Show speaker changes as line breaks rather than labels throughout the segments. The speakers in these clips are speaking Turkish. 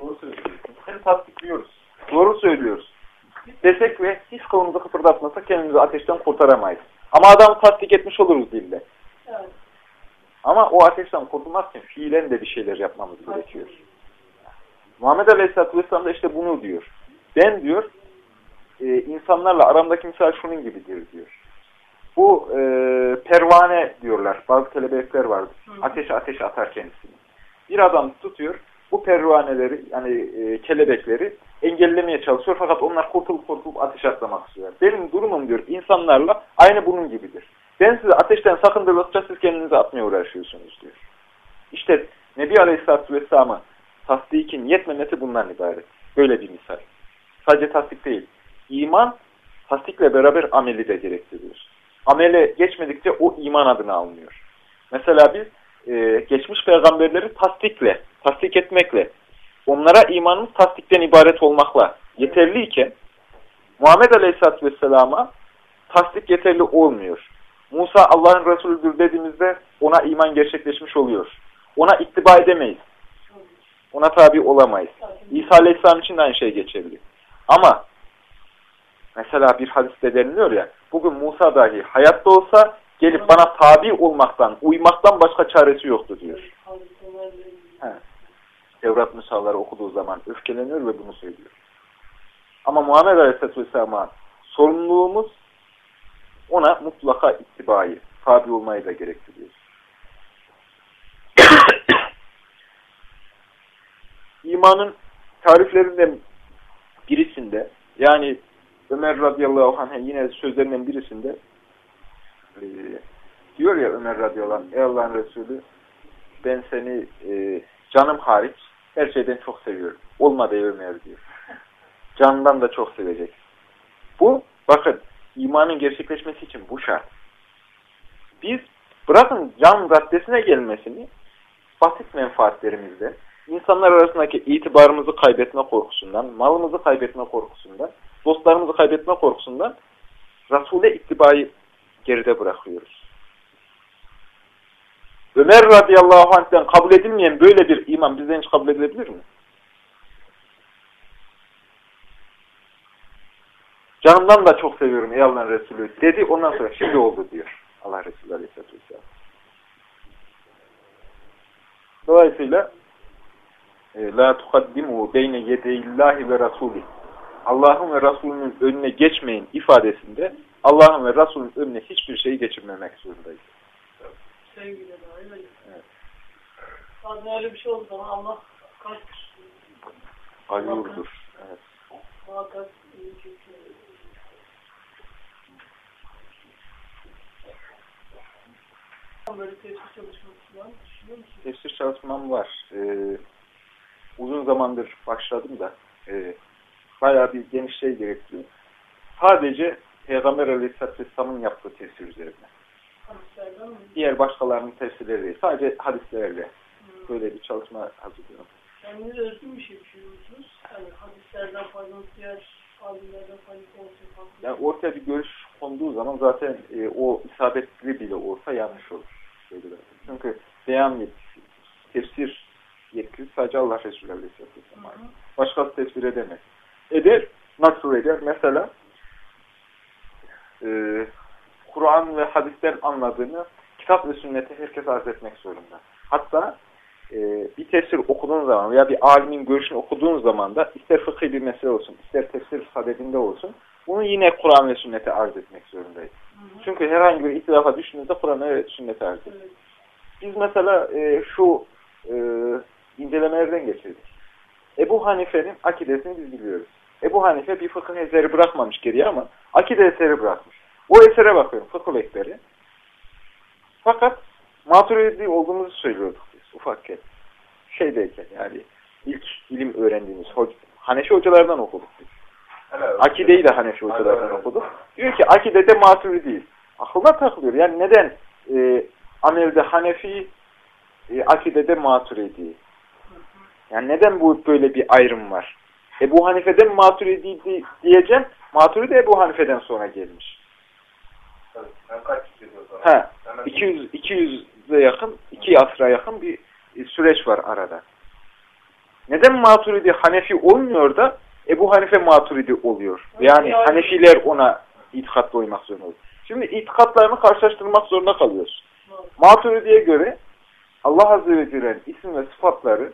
Doğru söylüyorsun. Hem tasdikliyoruz. Doğru söylüyoruz. Desek ve hiç kolumuzu kıpırdatmasak kendimizi ateşten kurtaramayız. Ama adamı tasdik etmiş oluruz dilde.
Evet.
Ama o ateşten kurtulmak için fiilen de bir şeyler yapmamız gerekiyor. Muhammed Aleyhisselatü Vesselam da işte bunu diyor. Ben diyor, e, insanlarla aramdaki misal şunun gibidir diyor. Bu e, pervane diyorlar. Bazı kelebekler vardır. Ateş ateş atar kendisini. Bir adam tutuyor. Bu pervaneleri yani e, kelebekleri engellemeye çalışıyor. Fakat onlar kurtulup kurtulup ateş atlamak istiyorlar. Benim durumum diyor insanlarla aynı bunun gibidir. Ben size ateşten sakındırdıkça siz kendinizi atmaya uğraşıyorsunuz diyor. İşte Nebi Aleyhisselatü Vesselam'ı tasdikin yetmemesi bundan ibaret. Böyle bir misal. Sadece tasdik değil. İman tasdikle beraber ameli de gerektiriyor. Amele geçmedikçe o iman adını almıyor. Mesela biz e, geçmiş peygamberleri tasdikle, tasdik etmekle, onlara imanımız tasdikten ibaret olmakla yeterliyken Muhammed Aleyhisselatü Vesselam'a tasdik yeterli olmuyor. Musa Allah'ın Resulüdür dediğimizde ona iman gerçekleşmiş oluyor. Ona ittiba edemeyiz. Ona tabi olamayız. İsa Aleyhisselam için de aynı şey geçerli. Ama mesela bir hadiste deniliyor ya, bugün Musa dahi hayatta olsa gelip bana tabi olmaktan, uymaktan başka çaresi yoktu diyor. He. Tevrat Musaları okuduğu zaman öfkeleniyor ve bunu söylüyor. Ama Muhammed Aleyhisselatü Vesselam'a sorumluluğumuz ona mutlaka ittibayı, tabi olmayı da gerektiriyor. İmanın tariflerinden birisinde yani Ömer radıyallahu anh yine sözlerinden birisinde e, diyor ya Ömer radıyallahu anh ey Allah'ın Resulü ben seni e, canım hariç her şeyden çok seviyorum. Olmadı Ömer diyor. Canından da çok sevecek. Bu bakın imanın gerçekleşmesi için bu şart. Biz bırakın can raddesine gelmesini basit menfaatlerimizde insanlar arasındaki itibarımızı kaybetme korkusundan, malımızı kaybetme korkusundan, dostlarımızı kaybetme korkusundan Resul'e ittibayı geride bırakıyoruz. Ömer radıyallahu anh'ten kabul edilmeyen böyle bir iman bizden hiç kabul edilebilir mi? Canımdan da çok seviyorum ey Allah'ın Resulü dedi. Ondan sonra şimdi oldu diyor. Allah Resulü Aleyhisselatü Vesselam. Dolayısıyla e, La tukaddimu beyne yedeyillahi ve rasulih Allah'ın ve Resulünün önüne geçmeyin ifadesinde Allah'ın ve Resulünün önüne hiçbir şeyi geçirmemek zorundayız.
Öyle. Evet. Bazen öyle bir şey oldu zaman Allah kaç
Gayurdur. Evet.
muhakkak böyle tefsir çalışması var. Düşünüyor musun?
Tefsir çalışmam var. Ee, uzun zamandır başladım da e, bayağı bir geniş şey gerektiriyor. Sadece Peygamber Aleyhisselatü Vesselam'ın yaptığı tefsir üzerine. Diğer başkalarının tefsirleri değil. Sadece hadislerle
Hmm.
böyle bir çalışma hazırlıyorum.
Kendiniz özgün bir şey düşünüyorsunuz. Yani hadislerden faydalı diğer alimlerden faydalı kalkıyor.
Yani ortaya bir görüş konduğu zaman zaten e, o isabetli bile olsa yanlış olur. Zaten. Çünkü beyan yetkisi, tefsir yetkisi sadece Allah Resulü Aleyhisselatü Vesselam'a ait. Başkası tefsir edemez. Eder, nasıl eder? Mesela e, Kur'an ve hadisten anladığını kitap ve sünnete herkes arz etmek zorunda. Hatta e, bir tefsir okuduğun zaman veya bir alimin görüşünü okuduğun zaman da ister fıkhi bir mesele olsun, ister tefsir sadedinde olsun, bunu yine Kur'an ve sünnete arz etmek zorundayız. Çünkü herhangi bir ihtilafa düştüğünüzde Kur'an ve sünnete arz.
Evet.
Biz mesela e, şu e, incelemelerden geçirdik. Ebu Hanife'nin akidesini biz biliyoruz. Ebu Hanife bir fıkıh eseri bırakmamış geriye ama akide eseri bırakmış. O esere bakıyorum fıkıh ekberi. Fakat maturidi olduğumuzu söylüyorduk biz ufakken. Şeydeyken yani ilk ilim öğrendiğimiz hoca, Hanefi hocalardan okuduk biz. Akideyi de Hanefi hocalardan okuduk. Diyor ki akidede maturidiyiz. Akılda takılıyor. Yani neden e, amelde Hanefi, e, akidede maturidi? Yani neden bu böyle bir ayrım var? Ebu Hanife'den maturidi di- diyeceğim. Maturidi Ebu Hanife'den sonra gelmiş. He. 200 200'e yakın, 2 asra yakın var arada. Neden Maturidi Hanefi olmuyor da Ebu Hanife Maturidi oluyor? Yani Hanefiler ona itikatla uymak zorunda oluyor. Şimdi itikatlarını karşılaştırmak zorunda kalıyoruz. Maturidi'ye göre Allah Azze ve Celle'nin isim ve sıfatları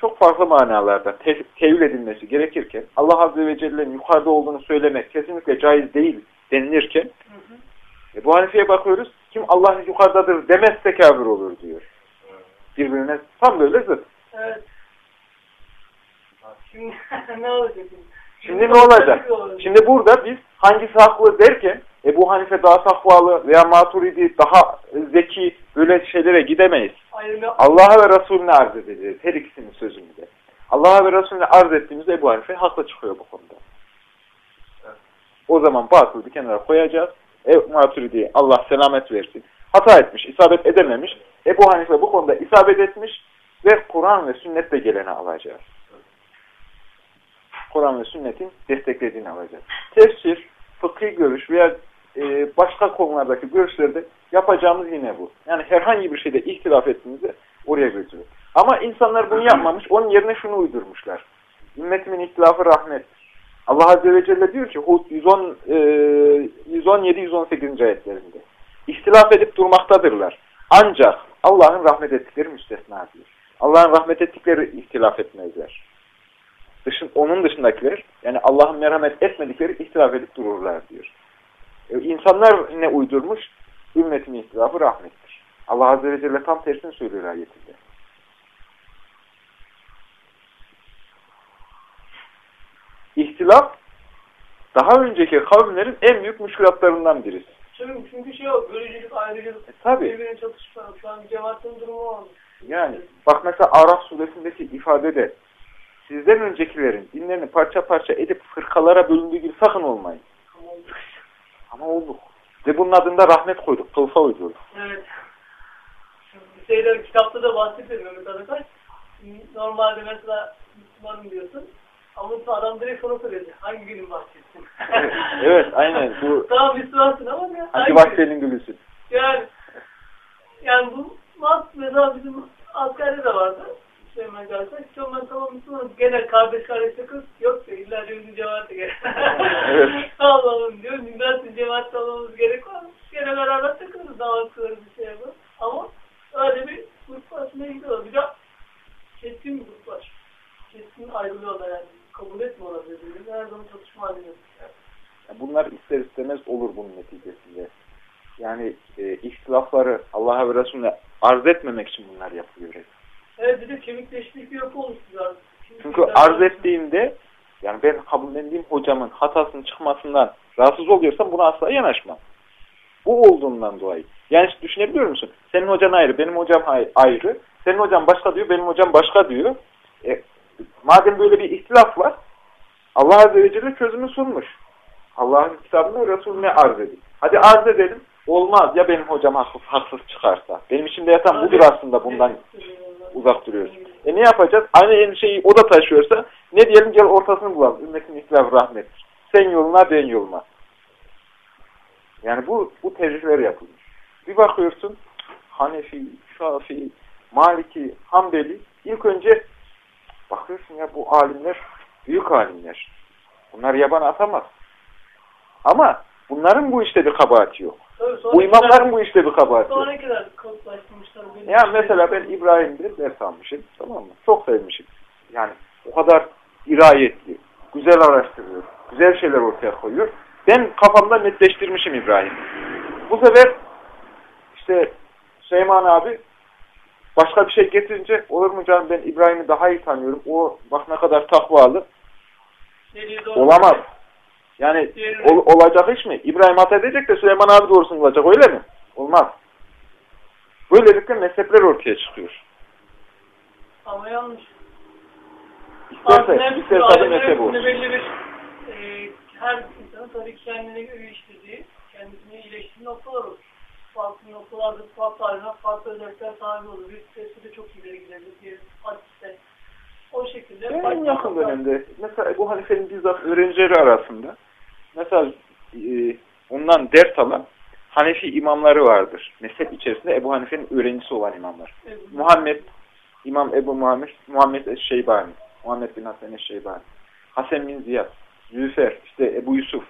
çok farklı manalarda te tevil edilmesi gerekirken Allah Azze ve Celle'nin yukarıda olduğunu söylemek kesinlikle caiz değil denilirken hı hı. E, bu Hanife'ye bakıyoruz kim Allah yukarıdadır demezse kafir olur diyor. Birbirine tam böyle zıt.
Evet. Şimdi ne olacak?
Şimdi ne olacak? Şimdi burada biz hangisi haklı derken Ebu Hanife daha takvalı veya Maturidi daha zeki böyle şeylere gidemeyiz. Allah'a ve Resulüne arz edeceğiz. Her ikisinin sözünü de. Allah'a ve Resulüne arz ettiğimizde Ebu Hanife haklı çıkıyor bu konuda. O zaman batılı bir kenara koyacağız. E, Maturidi Allah selamet versin. Hata etmiş, isabet edememiş. Ebu Hanife bu konuda isabet etmiş ve Kur'an ve sünnetle geleni alacağız. Kur'an ve sünnetin desteklediğini alacağız. Tefsir, fıkhi görüş veya e, başka konulardaki görüşlerde yapacağımız yine bu. Yani herhangi bir şeyde ihtilaf ettiğimizde oraya götürüyor. Ama insanlar bunu yapmamış, onun yerine şunu uydurmuşlar. Ümmetimin ihtilafı rahmettir. Allah Azze ve Celle diyor ki Hud 110, e, 117-118. ayetlerinde. İhtilaf edip durmaktadırlar. Ancak Allah'ın rahmet ettikleri müstesna diyor. Allah'ın rahmet ettikleri ihtilaf etmezler. Dışın, onun dışındakiler, yani Allah'ın merhamet etmedikleri ihtilaf edip dururlar diyor. E, insanlar ne uydurmuş? Ümmetin ihtilafı rahmettir. Allah Azze ve Celle tam tersini söylüyor ayetinde. İhtilaf daha önceki kavimlerin en büyük müşkülatlarından birisi.
Çünkü, çünkü şey o, bölücülük, ayrıcılık,
e, tabii.
birbirine çatışma, şu an cemaatin durumu olmuş.
Yani bak mesela Araf suresindeki ifadede sizden öncekilerin dinlerini parça parça edip fırkalara bölündüğü gibi sakın olmayın. Ama olduk. Ve bunun adında rahmet koyduk. Kılıfa uydurduk.
Evet. Şeyler, kitapta da bahsediyor Mehmet Arakaş. Normalde mesela Müslümanım diyorsun. Ama adam direkt sana soruyor. Hangi günün bahsetsin?
evet, aynen. Bu...
tamam Müslümansın ama ya.
Hangi vaktenin gülüsün?
Yani yani bu mesela bizim askerde de vardı. Süleyman Galatasaray. Çok ben tamam Müslümanım. Gene kardeş kardeş kız yok diyor. İlla diyor bizim cemaate gel. evet. Allah'ım diyor. Nasıl cemaat olmamız gerek var. Gene beraber takılırız. Davet kılırız bir şey yapalım. Ama öyle bir grup aslında gidiyor. Bir de keskin bir grup var. Keskin ayrılıyorlar yani. Kabul etmiyorlar birbirini. Her zaman çatışma halinde.
Yani bunlar ister istemez olur bunun neticesinde. Yani e, ihtilafları Allah'a ve Resulüne arz etmemek için bunlar yapılıyor.
Evet bir de kemikleşmiş bir yapı oluşturuyor.
Çünkü arz ettiğimde yani ben kabullendiğim hocamın hatasının çıkmasından rahatsız oluyorsam buna asla yanaşmam. Bu olduğundan dolayı. Yani düşünebiliyor musun? Senin hocan ayrı, benim hocam ayrı. Senin hocam başka diyor, benim hocam başka diyor. E, madem böyle bir ihtilaf var, Allah Azze ve Celle çözümü sunmuş. Allah'ın kitabını Resulüne arz edin. Hadi arz edelim. Olmaz ya benim hocam haksız, haksız çıkarsa. Benim içimde yatan budur aslında bundan uzak duruyoruz. E ne yapacağız? Aynı endişeyi o da taşıyorsa ne diyelim gel ortasını bulalım. Ümmetin ihtilafı rahmettir. Sen yoluna ben yoluma. Yani bu, bu tercihler yapılmış. Bir bakıyorsun Hanefi, Şafi, Maliki, Hanbeli ilk önce bakıyorsun ya bu alimler büyük alimler. Bunlar yaban atamaz. Ama bunların bu işte bir kabahati yok. Bu imamların bu işte bir kabahati.
Sonrakiler kalıplaştırmışlar.
Yani mesela ben İbrahim'de ders almışım. Tamam mı? Çok sevmişim. Yani o kadar irayetli, güzel araştırıyor, güzel şeyler ortaya koyuyor. Ben kafamda netleştirmişim İbrahim. Bu sefer işte Süleyman abi başka bir şey getirince olur mu canım ben İbrahim'i daha iyi tanıyorum. O bak ne kadar takvalı. Olamaz. Yani ol, olacak iş mi? İbrahim hata edecek de Süleyman abi doğrusunu bulacak öyle mi? Olmaz. Böylelikle mezhepler ortaya çıkıyor.
Ama yanlış.
İsterse, isterse adı mezhep olur.
Belli bir, e, her insanın tabii kendine göre işlediği, kendisini iyileştirdiği noktalar olur. Farklı noktalarda farklı ayrına farklı özellikler sahibi olur. Bir sesi de çok ileri gidebilir. Bir hadiste. O şekilde.
En yakın dönemde. Mesela bu Hanife'nin bizzat öğrencileri arasında mesela e, ondan ders alan Hanefi imamları vardır. Mezhep içerisinde Ebu Hanife'nin öğrencisi olan imamlar. Evet. Muhammed İmam Ebu Muhammed, Muhammed Eşşeybani, Muhammed bin Hasan Eşşeybani, Hasan bin Ziyad, Züfer, işte Ebu Yusuf.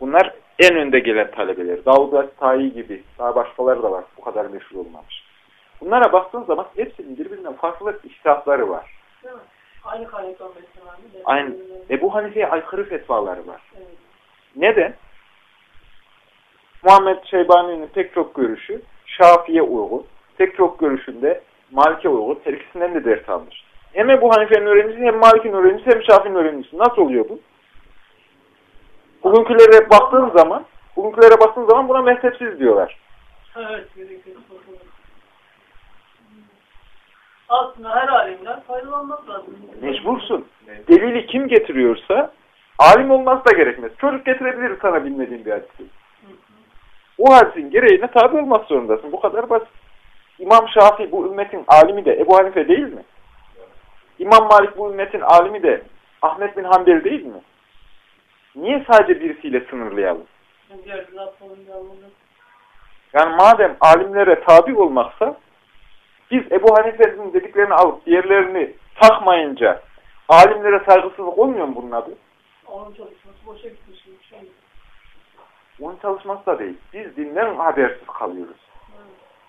Bunlar en önde gelen talebeler. Davud Tayi gibi, daha başkaları da var. Bu kadar meşhur olmamış. Bunlara baktığın zaman hepsinin birbirinden farklı iştihapları var.
Aynı kaynaktan beslenme.
Aynı. Ebu Hanife'ye aykırı fetvaları var.
Evet.
Neden? Muhammed Şeybani'nin pek çok görüşü Şafi'ye uygun. Pek çok görüşünde Malik'e uygun. Her ikisinden de ders almış. Hem Ebu Hanife'nin öğrencisi hem Malik'in öğrencisi hem Şafi'nin öğrencisi. Nasıl oluyor bu? Bugünkülere baktığın zaman bugünkülere baktığın zaman buna mezhepsiz diyorlar.
Evet. gerekli. Aslında her alimden faydalanmak lazım.
Mecbursun. Delili kim getiriyorsa alim olması da gerekmez. Çocuk getirebilir sana bilmediğin bir hadisi. O hadisin gereğine tabi olmak zorundasın. Bu kadar basit. İmam Şafii bu ümmetin alimi de Ebu Hanife değil mi? İmam Malik bu ümmetin alimi de Ahmet bin Hanbel değil mi? Niye sadece birisiyle sınırlayalım? Yani madem alimlere tabi olmaksa biz Ebu Hanife'nin dediklerini alıp diğerlerini takmayınca alimlere saygısızlık olmuyor mu bunun adı?
Onun çalışması boşa gitmiş. Şey.
Onun çalışması da değil. Biz dinden habersiz kalıyoruz.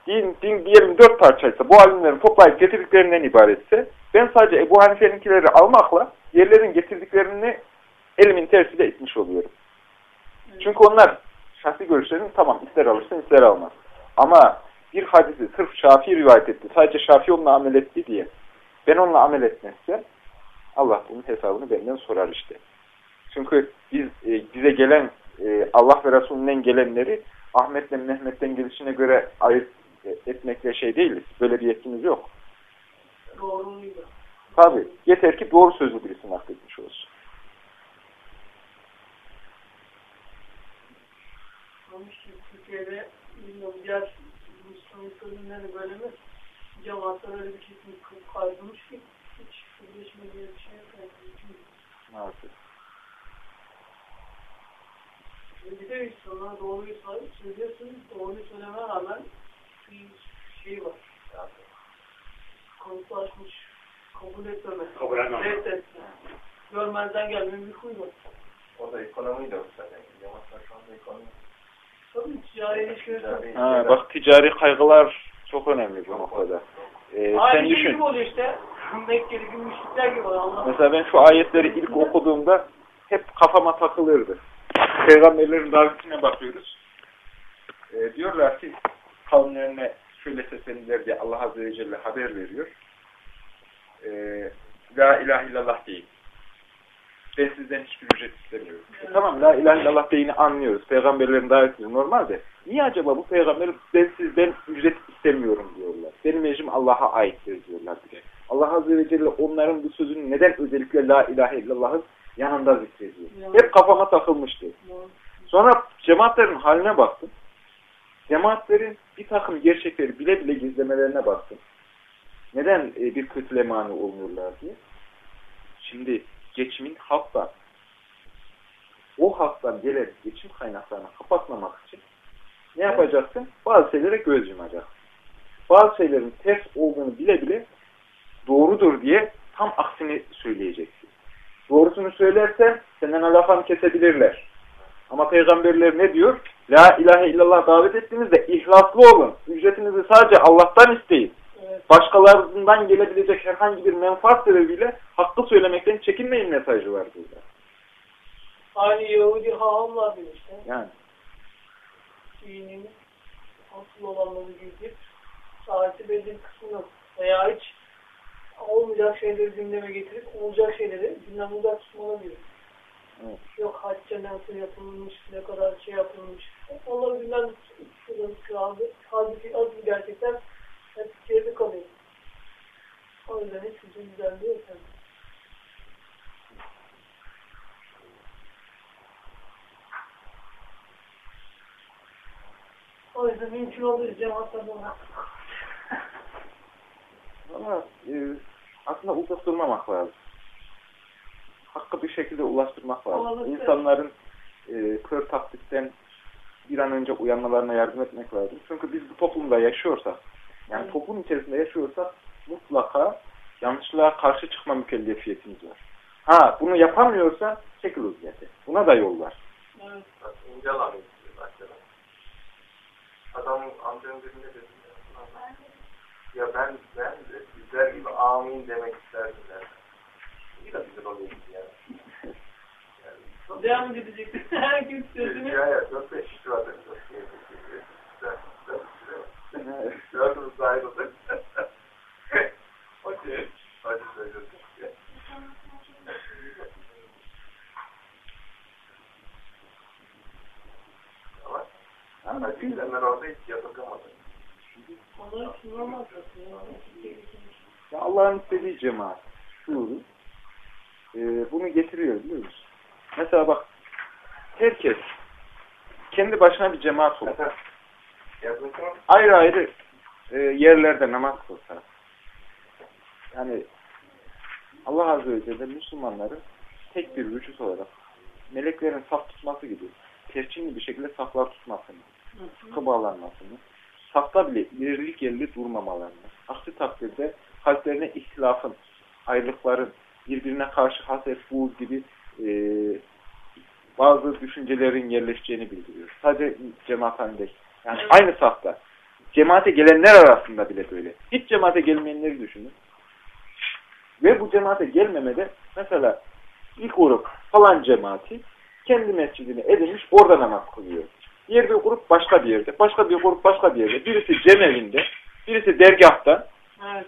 Din, din diyelim dört parçaysa bu alimlerin toplayıp getirdiklerinden ibaretse ben sadece Ebu Hanife'ninkileri almakla yerlerin getirdiklerini elimin tersiyle itmiş oluyorum. Çünkü onlar şahsi görüşlerini tamam ister alırsın ister almaz. Ama bir hadisi sırf Şafii rivayet etti. Sadece Şafii onunla amel etti diye. Ben onunla amel etmezsem Allah bunun hesabını benden sorar işte. Çünkü biz e, bize gelen e, Allah ve Resulünden gelenleri Ahmet'le Mehmet'ten gelişine göre ayırt etmekle şey değiliz. Böyle bir yetkimiz yok.
Doğruydu.
Tabi. Yeter ki doğru sözlü birisi nakletmiş olsun.
Türkiye'de Böyle mi? Cemaatler öyle bir kesin kaydırmış ki hiç birleşme diye bir şey yok.
Maalesef.
Bir de insanlar doğruyu söylüyorsunuz, doğruyu söylemeye rağmen bir şey var. Yani konutlaşmış, kabul etmeme,
Kabul etmeme.
reddetme, görmezden gelme bir huy var.
O da ekonomiyle o zaten. Yavaşlar şu anda ekonomi.
Tabii ticari ilişkiler tabii.
Ha, bak ticari kaygılar çok önemli bu noktada. Ee, sen düşün.
gibi oluyor işte. Mekkeli gibi müşrikler gibi oluyor.
Mesela ben şu ayetleri ilk okuduğumda hep kafama takılırdı. Peygamberlerin davetine bakıyoruz. Ee, diyorlar ki kavimlerine şöyle seslenirler diye Allah Azze ve Celle haber veriyor. Ee, La ilahe illallah deyin. Ben sizden hiçbir ücret istemiyorum. E, tamam la ilahe illallah deyini anlıyoruz. Peygamberlerin daveti normal de. Niye acaba bu peygamber ben sizden ücret istemiyorum diyorlar. Benim meclim Allah'a aittir diyorlar de. Allah Azze ve Celle onların bu sözünü neden özellikle la ilahe illallah'ın yanında zikrediyor.
Ya.
Hep kafama takılmıştı. Sonra cemaatlerin haline baktım. Cemaatlerin bir takım gerçekleri bile bile gizlemelerine baktım. Neden e, bir kötüle mani olmuyorlar diye. Şimdi geçimin halktan, o halktan gelen geçim kaynaklarını kapatmamak için ne yapacaksın? Bazı şeylere göz yumacaksın. Bazı şeylerin ters olduğunu bile bile doğrudur diye tam aksini söyleyeceksin. Doğrusunu söylersen senden alakanı kesebilirler. Ama peygamberler ne diyor? La ilahe illallah davet ettiğinizde ihlaslı olun. Ücretinizi sadece Allah'tan isteyin. Başkalarından gelebilecek herhangi bir menfaat sebebiyle hakkı söylemekten çekinmeyin mesajı var burada.
Aynı Yahudi hahamlar işte.
Yani
Dinin asıl olanları gizleyip saati belli kısmını veya hiç olmayacak şeyleri gündeme getirip olacak şeyleri gündemde uzak tutmaları diyor.
Evet.
Yok hacca nasıl yapılmış, ne kadar şey yapılmış. Onları gündemde tutuyorlar. Halbuki asıl gerçekler hep geride kalıyor. O yüzden hiç güzel güzelliği yok. O yüzden mümkün olduğu cemaatlerden
ama e, aslında uzak durmamak lazım. Hakkı bir şekilde ulaştırmak lazım.
Olabilir.
İnsanların e, kör taklitten bir an önce uyanmalarına yardım etmek lazım. Çünkü biz bu toplumda yaşıyorsak, Yani toplum içerisinde yaşıyorsak mutlaka yanlışlığa karşı çıkma mükellefiyetimiz var. Ha bunu yapamıyorsa çekil uziyete. Buna da yol var.
Evet.
Adam amcanın birine dedi. Ya ben, ben de sizler gibi amin demek isterdim der. Bir de bizim oluyor ya. Yani,
Devam edecek. Herkes sözünü.
Ya ya, çok beş kişi vardı. Dördümüz ayrıldık. Okey. Hadi söylüyorsun. Ama
Ama
hadi insanlar orada hiç
aslında.
Ya Allah'ın istediği cemaat şuuru e, bunu getiriyor biliyor musun? Mesela bak herkes kendi başına bir cemaat olur. Ayrı ayrı e, yerlerde namaz kılsa. Yani Allah Azze ve Celle Müslümanları tek bir vücut olarak meleklerin saf tutması gibi perçinli bir şekilde saflar tutmasını, sıkı bağlanmasını, safta bile ilerlik yerli durmamalarını, aksi takdirde kalplerine ihtilafın, ayrılıkların, birbirine karşı haset, buğz gibi e, bazı düşüncelerin yerleşeceğini bildiriyor. Sadece cemaat halinde. Yani aynı safta. Cemaate gelenler arasında bile böyle. Hiç cemaate gelmeyenleri düşünün. Ve bu cemaate gelmemede mesela ilk grup falan cemaati kendi mescidini edinmiş orada namaz kılıyor. Diğer bir grup başka bir yerde. Başka bir grup başka bir yerde. Birisi cemevinde, birisi dergahta.
Evet.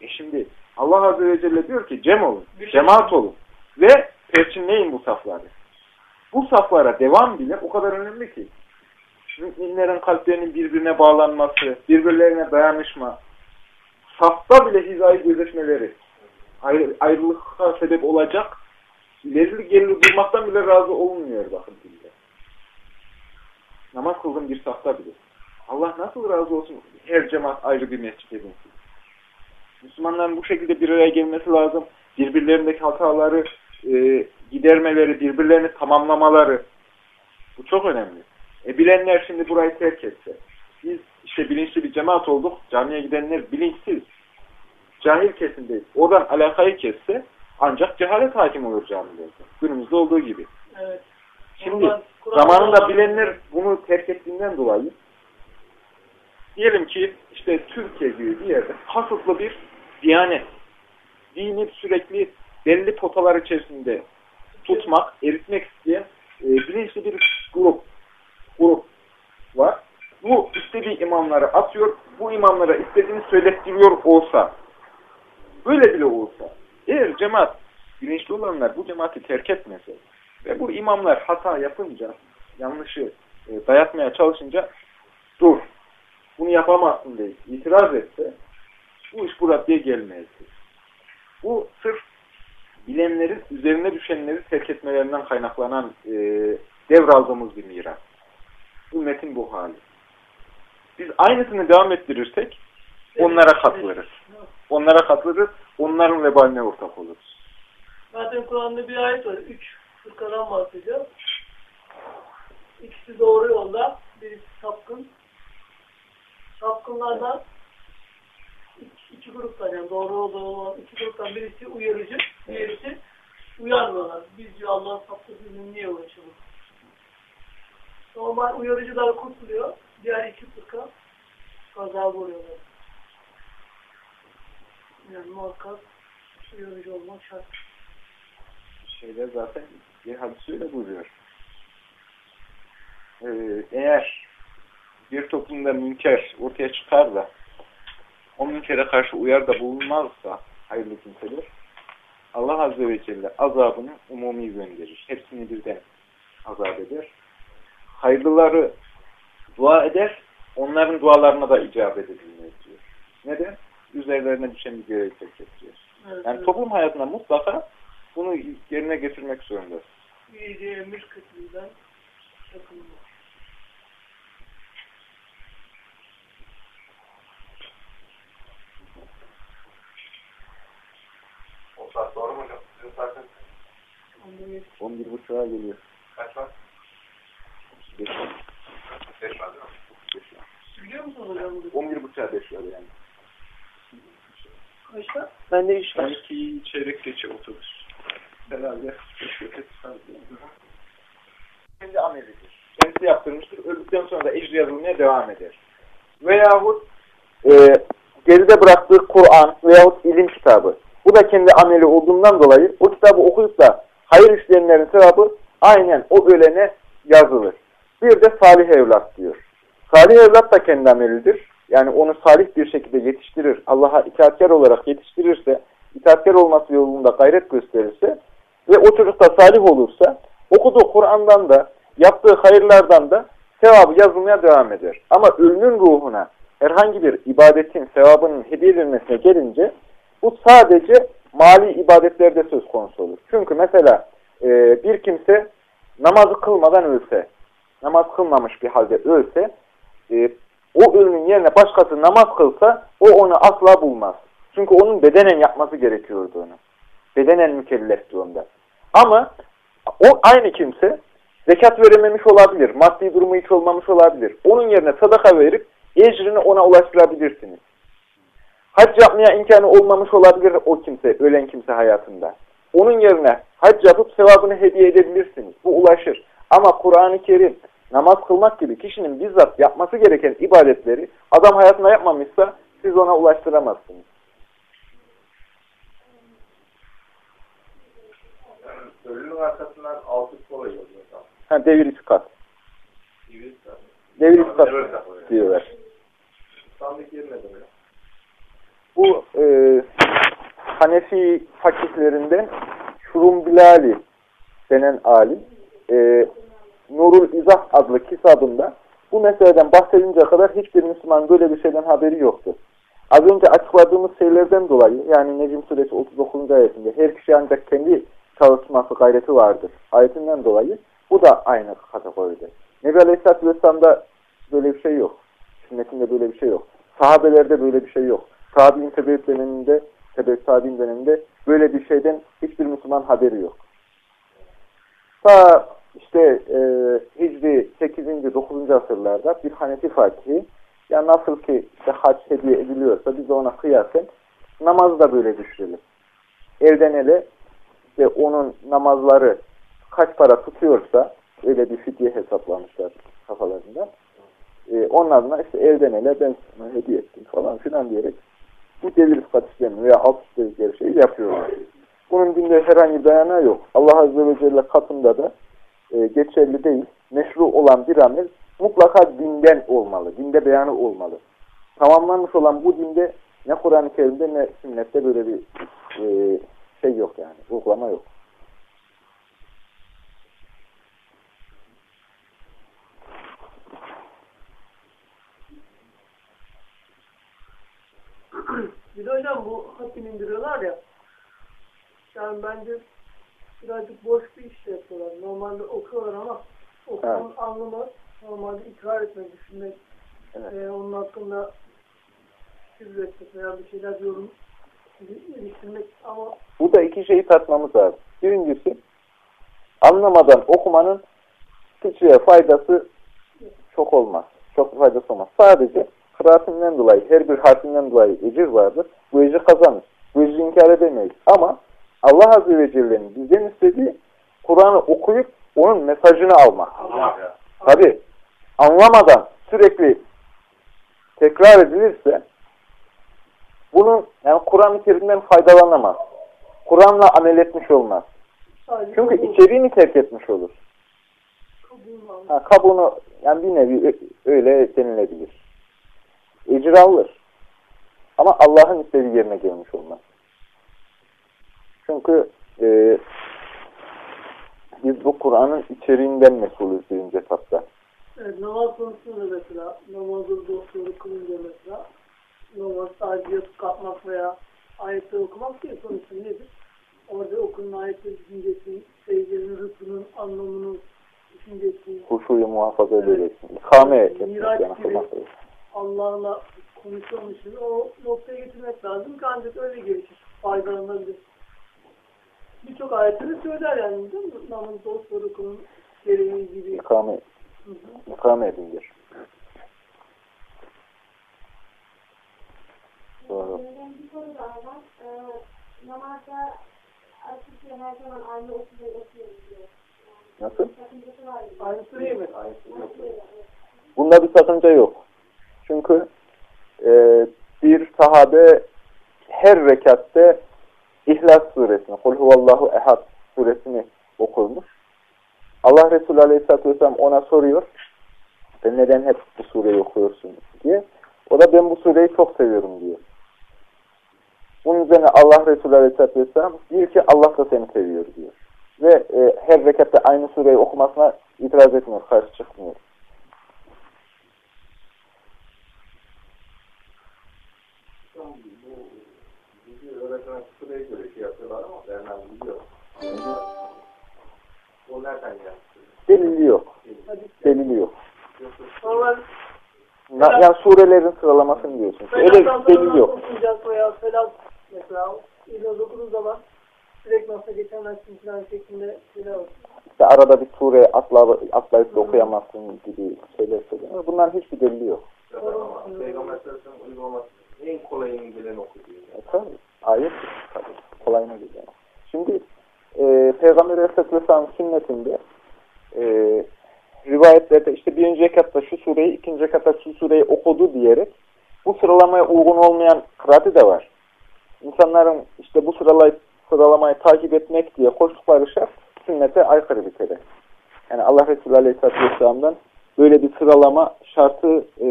E şimdi Allah Azze ve Celle diyor ki cem olun,
Birleşin.
cemaat olun ve perçinleyin bu safları. Bu saflara devam bile o kadar önemli ki. Müminlerin kalplerinin birbirine bağlanması, birbirlerine dayanışma, safta bile hizayı gözleşmeleri, ayrı, ayrılığa sebep olacak, ilerili gerili durmaktan bile razı olmuyor bakın dinde. Namaz kıldığım bir safta bile. Allah nasıl razı olsun her cemaat ayrı bir mescid edinsin. Müslümanların bu şekilde bir araya gelmesi lazım. Birbirlerindeki hataları e, gidermeleri, birbirlerini tamamlamaları. Bu çok önemli. E bilenler şimdi burayı terk etse. Biz işte bilinçli bir cemaat olduk. Camiye gidenler bilinçsiz. Cahil kesimdeyiz. Oradan alakayı kesse ancak cehalet hakim olur camilerde. Günümüzde olduğu gibi.
Evet.
Şimdi
Kur'an-
zamanında bilenler bunu terk ettiğinden dolayı diyelim ki işte Türkiye gibi bir yerde kasıtlı bir diyanet dini sürekli belli potalar içerisinde tutmak, eritmek isteyen e, bilinçli bir grup grup var. Bu istediği imamları atıyor, bu imamlara istediğini söylettiriyor olsa, böyle bile olsa, eğer cemaat bilinçli olanlar bu cemaati terk etmese ve bu imamlar hata yapınca, yanlışı e, dayatmaya çalışınca dur, bunu yapamazsın diye itiraz etse, bu iş bu raddeye gelmezdi. Bu sırf bilenlerin üzerine düşenleri terk etmelerinden kaynaklanan e, devraldığımız bir miras. Ümmetin bu hali. Biz aynısını devam ettirirsek onlara katılırız. Onlara katılırız, onların vebaline ortak oluruz.
Zaten Kur'an'da bir ayet var. Üç fırkadan bahsediyor. İkisi doğru yolda, birisi sapkın. Sapkınlardan iki, iki gruptan yani doğru yolda olan iki gruptan birisi uyarıcı, diğerisi uyarmıyorlar. Biz diyor Allah'ın saptırdığını niye uğraşalım? Normal uyarıcılar kurtuluyor. Diğer iki fırka kaza vuruyorlar. Yani muhakkak uyarıcı olmak şart.
Şeyde zaten bir hadis öyle buyuruyor. Ee, eğer bir toplumda münker ortaya çıkar da o münkere karşı uyarda bulunmazsa hayırlı kimseler Allah Azze ve Celle azabını umumi gönderir. Hepsini birden azap eder. Hayırlıları dua eder, onların dualarına da icabet edilmez diyor. Neden? Üzerlerine düşen bir görev terk ediyor.
Evet,
Yani
evet.
toplum hayatında mutlaka bunu yerine getirmek zorunda.
İyice emir kötülüğünden sakınma.
O saat doğru mu hocam? Sizin saatin
Onda bir
11 buçuğa geliyor.
kaç var?
Beş var.
Beş var.
Biliyor musun hocam?
11.30'a 5 var yani.
Kaçta?
Ben de iş var.
12 çeyrek geçe otobüs. Herhalde.
Kendi amelidir. Kendisi yaptırmıştır. Öldükten sonra da ecri yazılmaya devam eder. Veyahut e, geride bıraktığı Kur'an veyahut ilim kitabı. Bu da kendi ameli olduğundan dolayı o kitabı okuyup da hayır işleyenlerin sevabı aynen o ölene yazılır. Bir de salih evlat diyor. Salih evlat da kendi amelidir. Yani onu salih bir şekilde yetiştirir, Allah'a itaatkar olarak yetiştirirse, itaatkar olması yolunda gayret gösterirse ve o çocuk da salih olursa okuduğu Kur'an'dan da yaptığı hayırlardan da sevabı yazılmaya devam eder. Ama ölünün ruhuna herhangi bir ibadetin sevabının hediye edilmesine gelince bu sadece mali ibadetlerde söz konusu olur. Çünkü mesela e, bir kimse namazı kılmadan ölse, namaz kılmamış bir halde ölse, e, o ölünün yerine başkası namaz kılsa o onu asla bulmaz. Çünkü onun bedenen yapması gerekiyordu onu. Bedenen mükellefti onda. Ama o aynı kimse zekat verememiş olabilir, maddi durumu hiç olmamış olabilir. Onun yerine sadaka verip ecrini ona ulaştırabilirsiniz. Hac yapmaya imkanı olmamış olabilir o kimse, ölen kimse hayatında. Onun yerine hac yapıp sevabını hediye edebilirsiniz. Bu ulaşır. Ama Kur'an-ı Kerim, namaz kılmak gibi kişinin bizzat yapması gereken ibadetleri adam hayatında yapmamışsa siz ona ulaştıramazsınız.
Ölünün arkasından altı kola yazıyor.
Ha, devir iskat.
İyi.
Devir iskat diyorlar.
İslam'daki yeri ne demek?
Bu e, Hanefi fakihlerinden Şurum Bilali denen alim e, Nurul İzah adlı kitabında bu meseleden bahsedinceye kadar hiçbir Müslüman böyle bir şeyden haberi yoktu. Az önce açıkladığımız şeylerden dolayı yani Necim Suresi 39. ayetinde her kişi ancak kendi çalışması gayreti vardır. Ayetinden dolayı bu da aynı kategoride. Nebi Aleyhisselatü Vesselam'da böyle bir şey yok. Sünnetinde böyle bir şey yok. Sahabelerde böyle bir şey yok. Tabi'in tebevit döneminde, tebevit tabi'in döneminde böyle bir şeyden hiçbir Müslüman haberi yok. Ta işte e, Hicri 8. 9. asırlarda bir Hanefi fakihi ya nasıl ki işte hac hediye ediliyorsa biz ona kıyasen namazı da böyle düşürelim. Elden ele ve onun namazları kaç para tutuyorsa öyle bir fidye hesaplamışlar kafalarında. E, adına işte elden ele ben sana hediye ettim falan filan diyerek bu devir ispat veya alt dedikleri şeyi yapıyorlar. Bunun dinde herhangi dayanağı yok. Allah Azze ve Celle katında da e, geçerli değil. Meşru olan bir amel mutlaka dinden olmalı. Dinde beyanı olmalı. Tamamlanmış olan bu dinde ne Kur'an-ı Kerim'de ne sünnette böyle bir e, şey yok yani. Uygulama yok.
Bir de hocam bu hatim indiriyorlar ya. Yani bence birazcık boş bir iş yapıyorlar. Normalde okuyorlar ama okumanın
Evet.
anlamı normalde ikrar etmek, düşünmek,
Evet.
e, onun hakkında fikir üretmek veya bir şeyler yorum geliştirmek ama
Bu da iki şeyi tartmamız lazım. Birincisi anlamadan okumanın kişiye faydası çok olmaz. Çok faydası olmaz. Sadece kıraatinden dolayı, her bir harfinden dolayı ecir vardır. Bu ecir kazanır. Bu ecri inkar edemeyiz. Ama Allah Azze ve Celle'nin bizden istediği Kur'an'ı okuyup onun mesajını almak. Tabi anlamadan sürekli tekrar edilirse bunun yani Kur'an-ı Kerim'den faydalanamaz. Kur'an'la amel etmiş olmaz.
sadece
Çünkü
kabul-
içeriğini terk etmiş olur.
almak.
Ha, kabuğunu yani bir nevi öyle denilebilir. Ecir alır. Ama Allah'ın istediği yerine gelmiş olmaz. Çünkü e, biz bu Kur'an'ın içeriğinden mesulüz birinci etapta.
Evet, namaz konusunda mesela namazın dostluğunu kılınca mesela namaz sadece yatıp kalkmak veya ayetleri okumak değil sonuçta nedir? Orada okunan ayetleri düşüncesi, secdenin rıtının anlamını düşüncesi,
Huşuyu muhafaza edeceksin. İkame etmek
Miraç
yani.
gibi. Allah'la konuşuyormuşsun. O noktaya getirmek lazım ki ancak öyle gelişir. Faydalanabilir. Birçok ayetleri söyler yani değil mi? Namaz dostları okunun gereği gibi.
İkame,
Hı hı.
ikame edin diyor. Doğru.
Benim bir soru daha var. Ee, namazda açıkça her zaman aynı okuduğu okuyoruz diyor.
Nasıl?
Mı?
Aynı süreyi mi?
Bunda bir sakınca yok. Çünkü e, bir sahabe her rekatte İhlas suresini, Kul huvallahu ehad suresini okurmuş. Allah Resulü Aleyhisselatü Vesselam ona soruyor. Neden hep bu sureyi okuyorsun diye. O da ben bu sureyi çok seviyorum diyor. Bunun üzerine Allah Resulü Aleyhisselatü Vesselam diyor ki Allah da seni seviyor diyor. Ve e, her rekatte aynı sureyi okumasına itiraz etmiyor, karşı çıkmıyor. Na, yani surelerin sıralamasını diyorsun. Öyle
Felak'tan
delil yok.
veya Felak mesela İlaz okuduğu zaman direkt nasıl geçenler falan şeklinde şeyler.
İşte arada bir sure atla, atlayıp da okuyamazsın gibi şeyler söylüyor. Bunların hiçbir delili yok.
Ama Peygamber Aleyhisselam uygulaması en kolayını bilen okuyor.
E, tabii. Ayet tabii. Kolayına gidiyor. Şimdi e, Peygamber Aleyhisselatü Vesselam'ın sünnetinde e, rivayetlerde işte birinci rekatta şu sureyi, ikinci rekatta şu sureyi okudu diyerek bu sıralamaya uygun olmayan kıraati de var. İnsanların işte bu sıralayı, sıralamayı takip etmek diye koştukları şart sünnete aykırı bir kere. Yani Allah Resulü Aleyhisselatü Vesselam'dan böyle bir sıralama şartı e,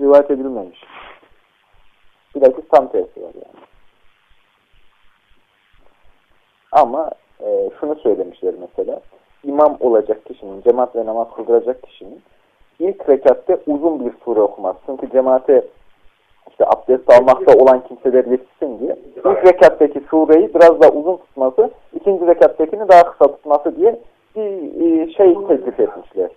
rivayet edilmemiş. Bilakis tam tersi var yani. Ama e, şunu söylemişler mesela. İmam olacak kişinin, cemaatle namaz kıldıracak kişinin ilk rekatte uzun bir sure okuması. Çünkü cemaate işte abdest almakta olan kimseler yetişsin diye ilk rekatteki sureyi biraz daha uzun tutması, ikinci rekattekini daha kısa tutması diye bir şey teklif etmişler.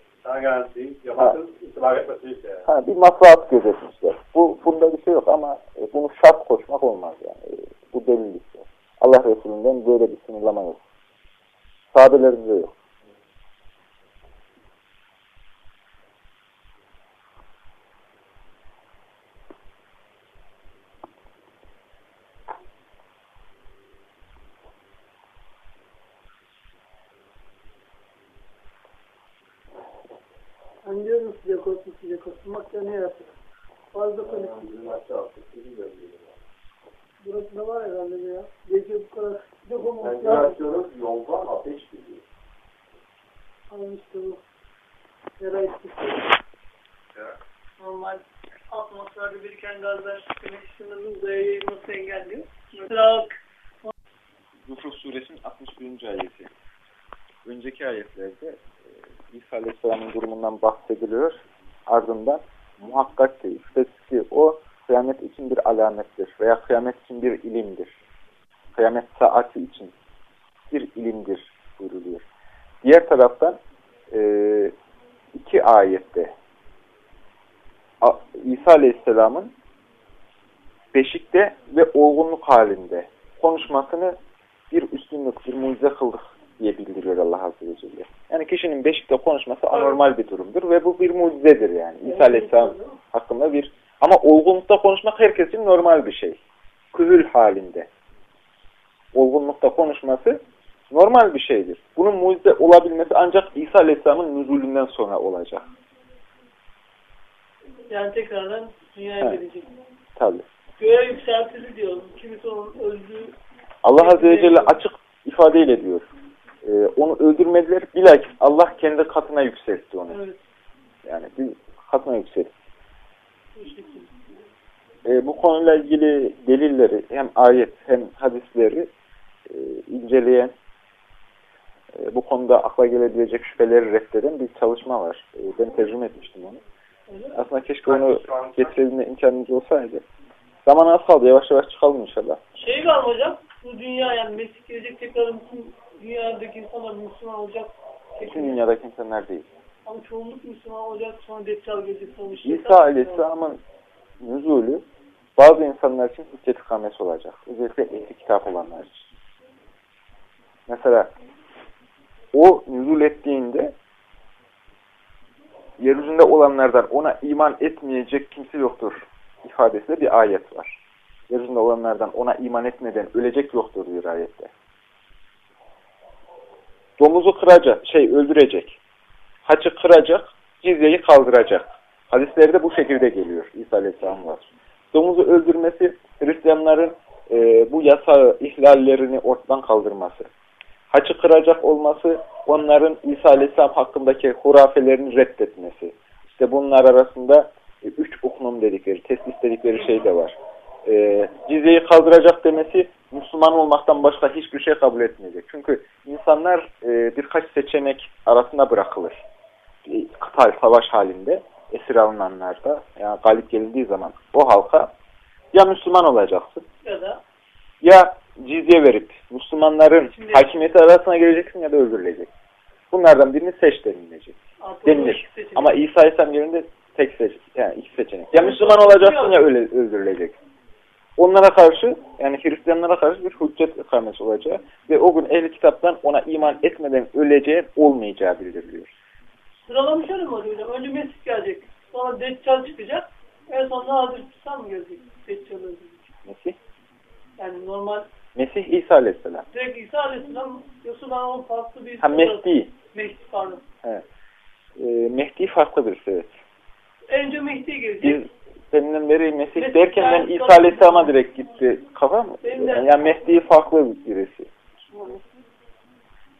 İşte.
Ha, bir maslahat gözetmişler. Bu, bunda bir şey yok ama e, bunu şart koşmak olmaz yani. E, bu delil işte. Allah Resulü'nden böyle bir sınırlama yok. Sahabelerinde yok.
Diyoruz sıcak olsun sıcak olsun. Bak ya ne yapıyor? Fazla
de
Burası da var herhalde ya. Gece bu kadar sıcak
Yani
lazım.
açıyoruz, yoldan ateş gidiyor.
Ama işte bu. Yara etkisi.
Ya.
Normal atmosferde biriken gazlar güneş ışınlarının uzaya yayılması engelliyor. Mesela
Zuhruf suresinin 61. ayeti. Önceki ayetlerde e, İsa Aleyhisselam'ın durumundan bahsediliyor. Ardından muhakkak ki, şüphesiz o kıyamet için bir alamettir veya kıyamet için bir ilimdir. Kıyamet saati için bir ilimdir buyruluyor. Diğer taraftan e, iki ayette İsa Aleyhisselam'ın beşikte ve olgunluk halinde konuşmasını bir üstünlük, bir mucize kıldık diye bildiriyor Allah Azze ve Celle. Yani kişinin beşikte konuşması anormal bir durumdur ve bu bir mucizedir yani. İsa Aleyhisselam hakkında bir ama olgunlukta konuşmak herkes için normal bir şey. Kühül halinde. Olgunlukta konuşması normal bir şeydir. Bunun mucize olabilmesi ancak İsa Aleyhisselam'ın nüzulünden sonra olacak.
yani tekrardan dünyaya
Evet.
gelecek.
Tabii.
Göğe yükseltildi diyor. Kimisi onun öldüğü
Allah Azze ve Celle açık ifadeyle diyor. Ee, onu öldürmediler. Bilakis Allah kendi katına yükseltti onu.
evet,
Yani bir katına yükseltti. Ee, bu konuyla ilgili delilleri hem ayet hem hadisleri e, inceleyen e, bu konuda akla gelebilecek şüpheleri reddeden bir çalışma var. E, ben tercüme etmiştim onu. Aslında keşke onu getirebilme imkanımız olsaydı. Zaman az kaldı. Yavaş yavaş çıkalım inşallah.
Şey var mı hocam? Bu dünya yani Mesih gelecek tekrar bütün dünyadaki insanlar Müslüman olacak.
Bütün dünyadaki insanlar değil.
Ama çoğunluk Müslüman olacak. Sonra Deccal gelecek. Sonra.
İsa Aleyhisselam'ın nüzulü bazı insanlar için hüccet ikamesi olacak. Özellikle ehli kitap olanlar için. Mesela o nüzul ettiğinde yeryüzünde olanlardan ona iman etmeyecek kimse yoktur ifadesiyle bir ayet var. Yeryüzünde olanlardan ona iman etmeden ölecek yoktur diyor ayette. Domuzu kıracak, şey öldürecek. Haçı kıracak, cizyeyi kaldıracak. Hadislerde bu şekilde geliyor İsa Aleyhisselam var. Domuzu öldürmesi Hristiyanların e, bu yasağı, ihlallerini ortadan kaldırması. Haçı kıracak olması onların İsa Aleyhisselam hakkındaki hurafelerini reddetmesi. İşte bunlar arasında e, üç uknum dedikleri, teslis dedikleri şey de var. E, cizyeyi kaldıracak demesi Müslüman olmaktan başka hiçbir şey kabul etmeyecek. Çünkü insanlar e, birkaç seçenek arasında bırakılır. E, kıtal, savaş halinde esir alınanlarda yani galip gelindiği zaman o halka ya Müslüman olacaksın
Ya da
ya cizye verip Müslümanların
Şimdi-
hakimiyeti arasına gireceksin ya da öldürüleceksin. Bunlardan birini seç denilecek. Denilir. Ama İsa Aleyhisselam yerinde tek seç, yani iki seçenek. Ya Müslüman olacaksın ya öyle öldürüleceksin. Onlara karşı yani Hristiyanlara karşı bir hüccet ikamesi olacağı ve o gün ehli kitaptan ona iman etmeden öleceği olmayacağı bildiriliyor.
Sıralamış öyle mi oluyor? Önce Mesih gelecek. Sonra Deccal çıkacak. En sonunda Hazreti İsa mı gelecek? Deccal öldürecek.
Mesih,
Yani normal
Mesih İsa Aleyhisselam.
direkt İsa Aleyhisselam yoksa ben onun farklı bir...
Ha Mehdi.
Mehdi pardon.
Evet. Ee, Mehdi farklı birisi evet.
Önce Mehdi gelecek.
Biz seninle beri Mesih derken ben
ben-
İsa Aleyhisselam'a direkt gitti.
Benim de-
Yani Mehdi farklı birisi.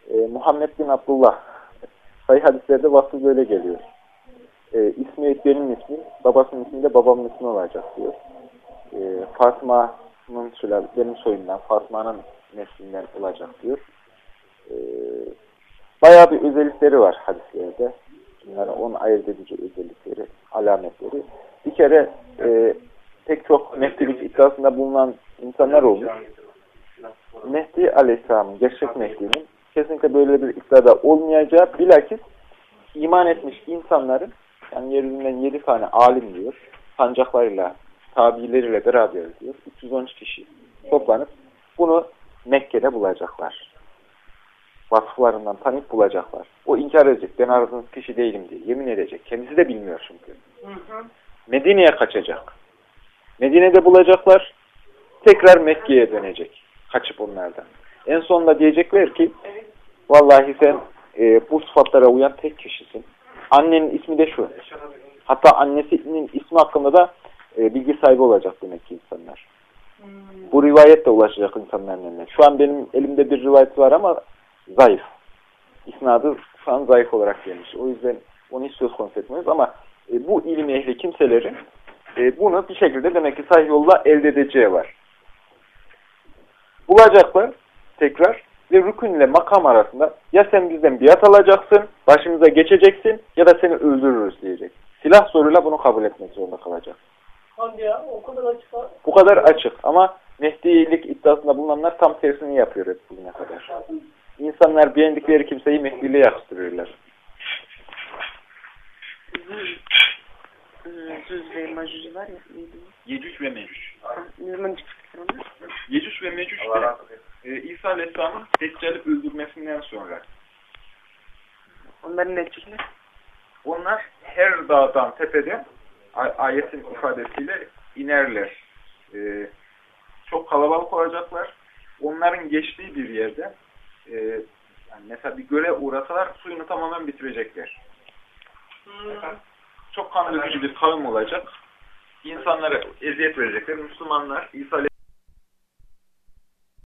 Ee, Muhammed bin Abdullah. Sayı hadislerde vasfı böyle geliyor. Ee, ismi benim ismim, babasının ismi de babamın ismi olacak diyor. Ee, Fatma'nın sülal, benim soyumdan, Fatma'nın neslinden olacak diyor. Ee, bayağı bir özellikleri var hadislerde. Yani onun ayırt edici özellikleri, alametleri. Bir kere e, pek çok Mehdilik iddiasında bulunan insanlar olmuş. Mehdi Aleyhisselam'ın, gerçek Mehdi'nin kesinlikle böyle bir iddiada olmayacağı bilakis iman etmiş insanların yani yeryüzünden yedi tane alim diyor, sancaklarıyla, tabileriyle beraber diyor, 313 kişi toplanıp bunu Mekke'de bulacaklar. Vasıflarından tanıyıp bulacaklar. O inkar edecek, ben aradığınız kişi değilim diye yemin edecek. Kendisi de bilmiyor çünkü. Medine'ye kaçacak. Medine'de bulacaklar. Tekrar Mekke'ye dönecek. Kaçıp onlardan. En sonunda diyecekler ki vallahi sen e, bu sıfatlara uyan tek kişisin. Annenin ismi de şu. Hatta annesinin ismi hakkında da e, bilgi sahibi olacak demek ki insanlar.
Hmm.
Bu rivayet de ulaşacak insanların eline. Şu an benim elimde bir rivayet var ama zayıf. İsnadı şu an zayıf olarak gelmiş. O yüzden onu hiç söz konusu etmiyoruz ama e, bu ilim ehli kimselerin e, bunu bir şekilde demek ki sahih yolla elde edeceği var. Bulacaklar tekrar ve rükün ile makam arasında ya sen bizden biat alacaksın, başımıza geçeceksin ya da seni öldürürüz diyecek. Silah zoruyla bunu kabul etmek zorunda kalacak.
Ya o kadar açık.
Bu kadar açık ama Mehdilik iddiasında bulunanlar tam tersini yapıyor hep bugüne kadar. İnsanlar beğendikleri kimseyi Mehdiliğe yakıştırıyorlar.
Züz ve Macuci var ya.
Yecüc ve Mecüc. Yecüc ve Mecüc de e, İsa Aleyhisselam'ın Deccal'i öldürmesinden sonra
Onların ne edecekler?
onlar her dağdan, tepeden ay- ayetin ifadesiyle inerler. E, çok kalabalık olacaklar. Onların geçtiği bir yerde e, yani mesela bir göle uğrasalar suyunu tamamen bitirecekler.
Hmm.
çok kan dökücü bir kavim olacak. İnsanlara eziyet verecekler. Müslümanlar İsa